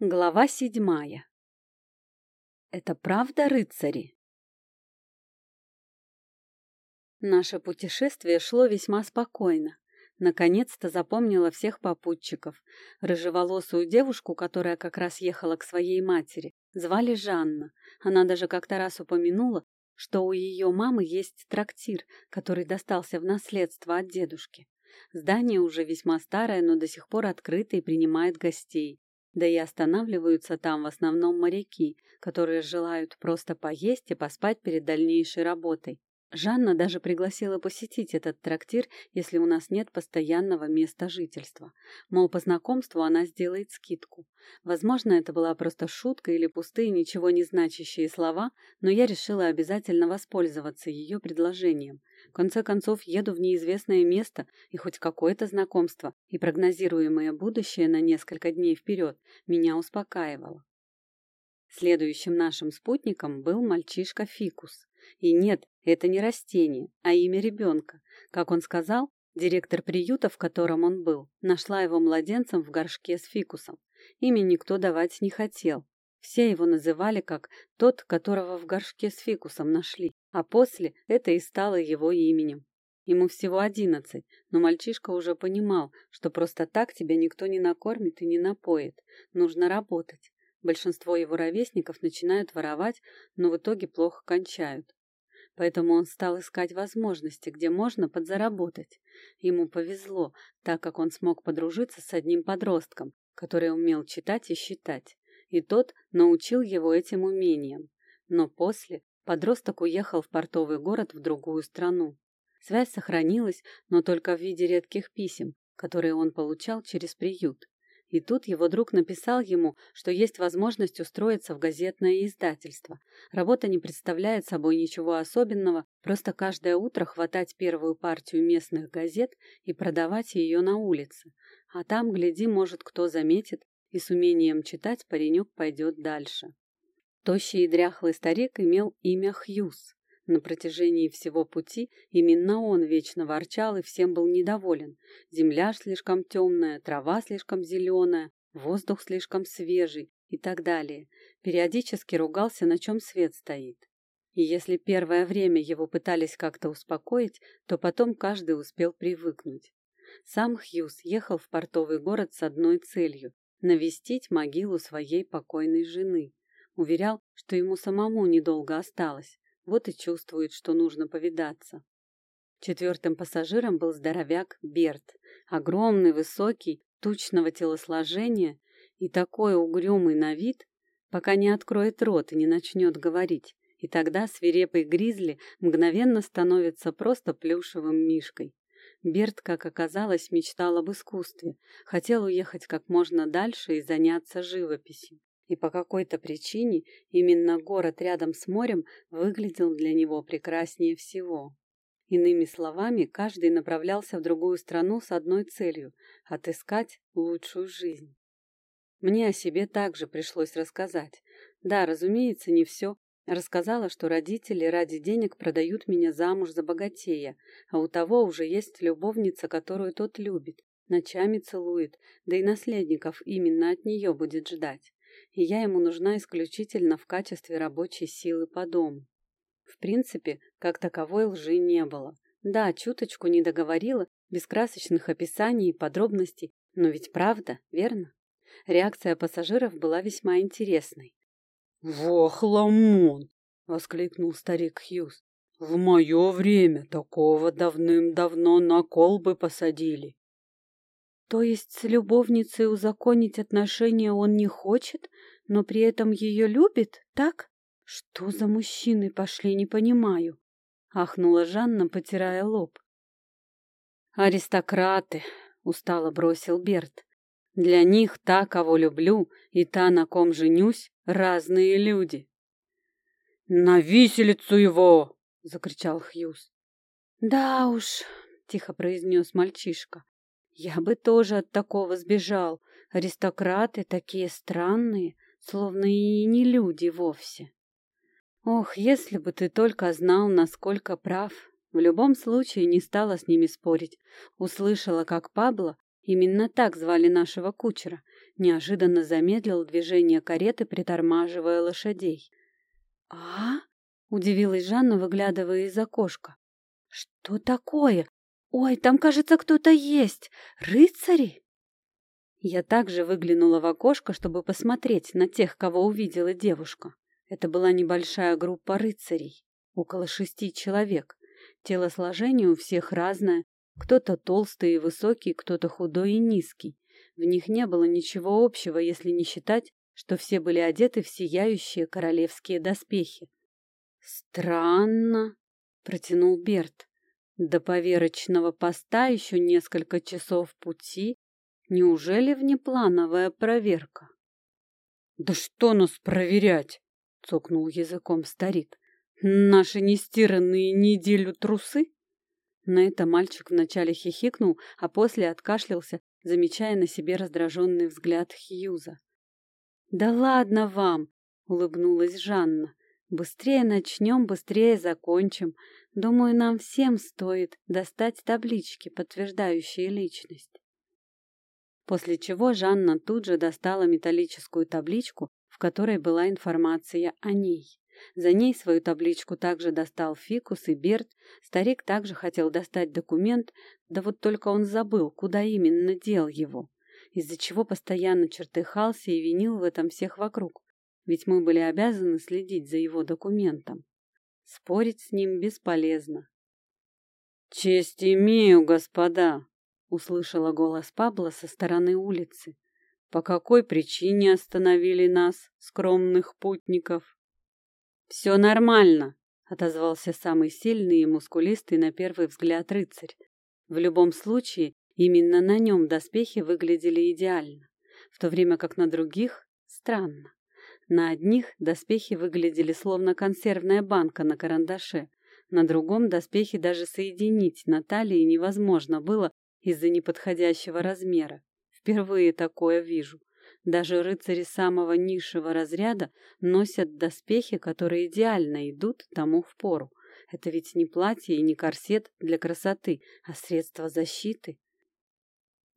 Глава седьмая. Это правда, рыцари? Наше путешествие шло весьма спокойно. Наконец-то запомнила всех попутчиков. Рыжеволосую девушку, которая как раз ехала к своей матери, звали Жанна. Она даже как-то раз упомянула, что у ее мамы есть трактир, который достался в наследство от дедушки. Здание уже весьма старое, но до сих пор открыто и принимает гостей. Да и останавливаются там в основном моряки, которые желают просто поесть и поспать перед дальнейшей работой. Жанна даже пригласила посетить этот трактир, если у нас нет постоянного места жительства. Мол, по знакомству она сделает скидку. Возможно, это была просто шутка или пустые, ничего не значащие слова, но я решила обязательно воспользоваться ее предложением. В конце концов, еду в неизвестное место, и хоть какое-то знакомство и прогнозируемое будущее на несколько дней вперед меня успокаивало. Следующим нашим спутником был мальчишка Фикус. И нет, это не растение, а имя ребенка. Как он сказал, директор приюта, в котором он был, нашла его младенцем в горшке с фикусом. Имя никто давать не хотел. Все его называли как тот, которого в горшке с фикусом нашли, а после это и стало его именем. Ему всего одиннадцать, но мальчишка уже понимал, что просто так тебя никто не накормит и не напоит. Нужно работать. Большинство его ровесников начинают воровать, но в итоге плохо кончают. Поэтому он стал искать возможности, где можно подзаработать. Ему повезло, так как он смог подружиться с одним подростком, который умел читать и считать. И тот научил его этим умениям. Но после подросток уехал в портовый город в другую страну. Связь сохранилась, но только в виде редких писем, которые он получал через приют. И тут его друг написал ему, что есть возможность устроиться в газетное издательство. Работа не представляет собой ничего особенного, просто каждое утро хватать первую партию местных газет и продавать ее на улице. А там, гляди, может, кто заметит, и с умением читать паренек пойдет дальше. Тощий и дряхлый старик имел имя Хьюз. На протяжении всего пути именно он вечно ворчал и всем был недоволен. Земля слишком темная, трава слишком зеленая, воздух слишком свежий и так далее. Периодически ругался, на чем свет стоит. И если первое время его пытались как-то успокоить, то потом каждый успел привыкнуть. Сам Хьюз ехал в портовый город с одной целью – навестить могилу своей покойной жены. Уверял, что ему самому недолго осталось. Вот и чувствует, что нужно повидаться. Четвертым пассажиром был здоровяк Берт, огромный, высокий, тучного телосложения и такой угрюмый на вид, пока не откроет рот и не начнет говорить, и тогда свирепый гризли мгновенно становится просто плюшевым мишкой. Берт, как оказалось, мечтал об искусстве, хотел уехать как можно дальше и заняться живописью и по какой-то причине именно город рядом с морем выглядел для него прекраснее всего. Иными словами, каждый направлялся в другую страну с одной целью – отыскать лучшую жизнь. Мне о себе также пришлось рассказать. Да, разумеется, не все. Рассказала, что родители ради денег продают меня замуж за богатея, а у того уже есть любовница, которую тот любит, ночами целует, да и наследников именно от нее будет ждать и я ему нужна исключительно в качестве рабочей силы по дому. В принципе, как таковой лжи не было. Да, чуточку не договорила, без красочных описаний и подробностей, но ведь правда, верно? Реакция пассажиров была весьма интересной. «Во, хламон!» — воскликнул старик Хьюз. «В мое время такого давным-давно на колбы посадили. То есть с любовницей узаконить отношения он не хочет, но при этом ее любит, так? Что за мужчины пошли, не понимаю. Ахнула Жанна, потирая лоб. Аристократы, устало бросил Берт. Для них та, кого люблю, и та, на ком женюсь, разные люди. На виселицу его! закричал Хьюз. Да уж, тихо произнес мальчишка. Я бы тоже от такого сбежал. Аристократы такие странные, словно и не люди вовсе. Ох, если бы ты только знал, насколько прав. В любом случае не стала с ними спорить. Услышала, как Пабло, Именно так звали нашего кучера. Неожиданно замедлил движение кареты, притормаживая лошадей. «А?» — удивилась Жанна, выглядывая из окошка. «Что такое? Ой, там, кажется, кто-то есть! Рыцари!» Я также выглянула в окошко, чтобы посмотреть на тех, кого увидела девушка. Это была небольшая группа рыцарей, около шести человек. Телосложение у всех разное, кто-то толстый и высокий, кто-то худой и низкий. В них не было ничего общего, если не считать, что все были одеты в сияющие королевские доспехи. «Странно», — протянул Берт. «До поверочного поста еще несколько часов пути. Неужели внеплановая проверка?» «Да что нас проверять?» — цокнул языком старик. «Наши нестиранные неделю трусы?» На это мальчик вначале хихикнул, а после откашлялся, замечая на себе раздраженный взгляд Хьюза. «Да ладно вам!» — улыбнулась Жанна. «Быстрее начнем, быстрее закончим. Думаю, нам всем стоит достать таблички, подтверждающие личность». После чего Жанна тут же достала металлическую табличку, в которой была информация о ней. За ней свою табличку также достал Фикус и Берт. Старик также хотел достать документ, да вот только он забыл, куда именно дел его, из-за чего постоянно чертыхался и винил в этом всех вокруг, ведь мы были обязаны следить за его документом. Спорить с ним бесполезно. «Честь имею, господа!» — услышала голос Пабло со стороны улицы. «По какой причине остановили нас, скромных путников?» «Все нормально», — отозвался самый сильный и мускулистый на первый взгляд рыцарь. В любом случае, именно на нем доспехи выглядели идеально, в то время как на других — странно. На одних доспехи выглядели словно консервная банка на карандаше, на другом доспехи даже соединить на талии невозможно было из-за неподходящего размера. Впервые такое вижу. Даже рыцари самого низшего разряда носят доспехи, которые идеально идут тому пору. Это ведь не платье и не корсет для красоты, а средство защиты.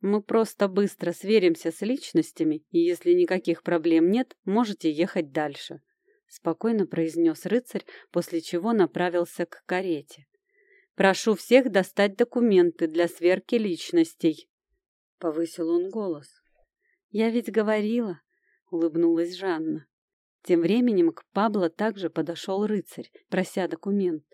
Мы просто быстро сверимся с личностями, и если никаких проблем нет, можете ехать дальше. Спокойно произнес рыцарь, после чего направился к карете. Прошу всех достать документы для сверки личностей. Повысил он голос. «Я ведь говорила», — улыбнулась Жанна. Тем временем к Пабло также подошел рыцарь, прося документ.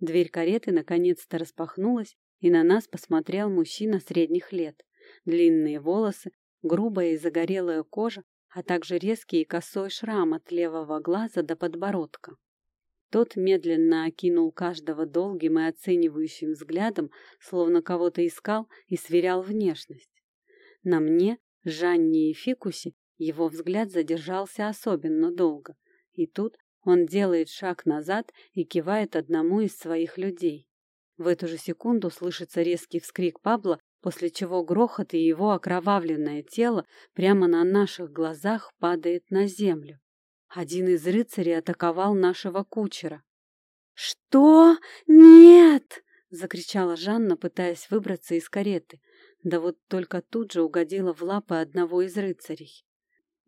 Дверь кареты наконец-то распахнулась, и на нас посмотрел мужчина средних лет. Длинные волосы, грубая и загорелая кожа, а также резкий и косой шрам от левого глаза до подбородка. Тот медленно окинул каждого долгим и оценивающим взглядом, словно кого-то искал и сверял внешность. На мне Жанне и Фикусе его взгляд задержался особенно долго, и тут он делает шаг назад и кивает одному из своих людей. В эту же секунду слышится резкий вскрик Пабло, после чего грохот и его окровавленное тело прямо на наших глазах падает на землю. Один из рыцарей атаковал нашего кучера. «Что? Нет!» — закричала Жанна, пытаясь выбраться из кареты. Да вот только тут же угодила в лапы одного из рыцарей.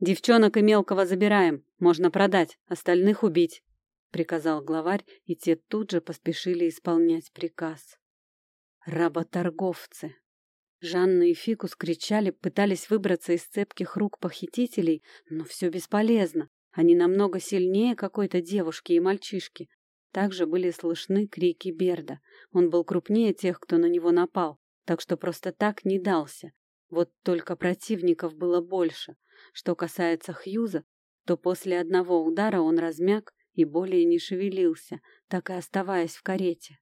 «Девчонок и мелкого забираем, можно продать, остальных убить», — приказал главарь, и те тут же поспешили исполнять приказ. Работорговцы. Жанна и Фикус кричали, пытались выбраться из цепких рук похитителей, но все бесполезно. Они намного сильнее какой-то девушки и мальчишки. Также были слышны крики Берда. Он был крупнее тех, кто на него напал так что просто так не дался. Вот только противников было больше. Что касается Хьюза, то после одного удара он размяк и более не шевелился, так и оставаясь в карете.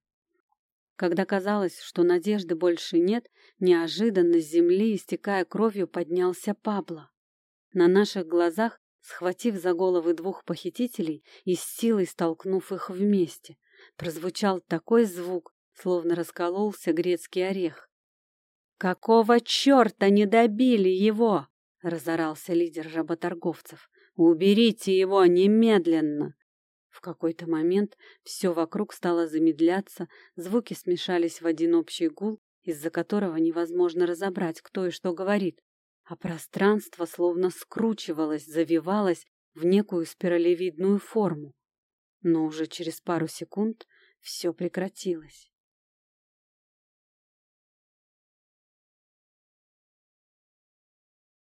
Когда казалось, что надежды больше нет, неожиданно с земли, истекая кровью, поднялся Пабло. На наших глазах, схватив за головы двух похитителей и с силой столкнув их вместе, прозвучал такой звук, словно раскололся грецкий орех. «Какого черта не добили его?» — разорался лидер работорговцев. «Уберите его немедленно!» В какой-то момент все вокруг стало замедляться, звуки смешались в один общий гул, из-за которого невозможно разобрать, кто и что говорит, а пространство словно скручивалось, завивалось в некую спиралевидную форму. Но уже через пару секунд все прекратилось.